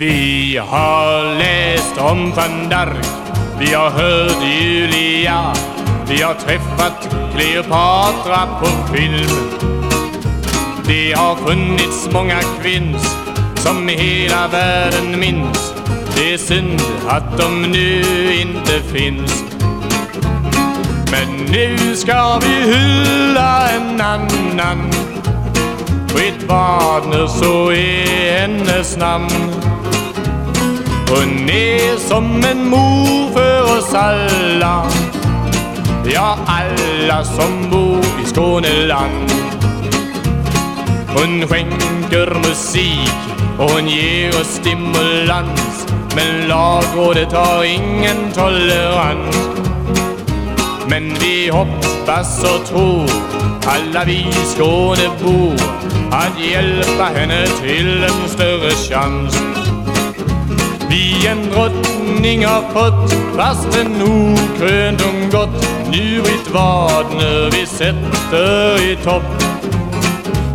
Vi har lest om van Dark, vi har hørt Julia, vi har truffet Kleopatra på film. Det har funnits många kvinns som hela världen minns. Det är synd att de nu inte finns. Men nu ska vi hylla en annan. Britt Wagner, så är hennes namn. Hon ned som en mor for oss alle Ja, alla som bor i Skåneland. Hun skjenker musik og hun gir oss stimulans. Men lagrådet har ingen tolerans. Men vi hoppas og tror, alla vi Skånebor, at hjelpa henne til en større chans. En drottning har fått, fast en okrönt hon gått. Nu Britt Wadner vi sätter i topp.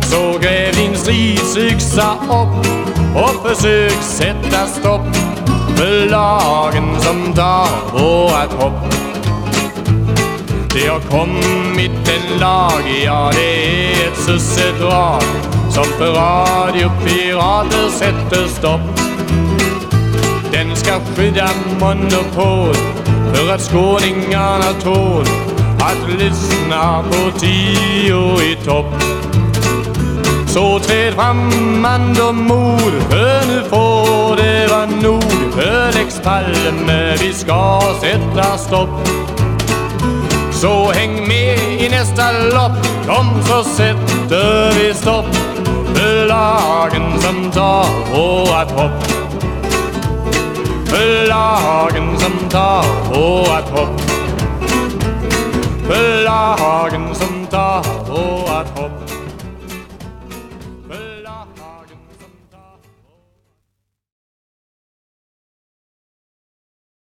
Så gräv din stridsyxa upp och försök sätta stopp för lagen som tar vårat hopp. Det har kommit en lag, ja det är ett sussedrag som för radiopirater sätter stopp. Den ska skydda før at att skåningarna tål at lyssna på tio i topp. Så träd fram mann og mor, för nu får det var nord Lex Palme, vi skal sette stopp. Så heng med i neste lopp, kom så setter vi stopp. Lagen som tar vårat hopp. För lagen som tar vårat hopp. För lagen som tar vårat hopp.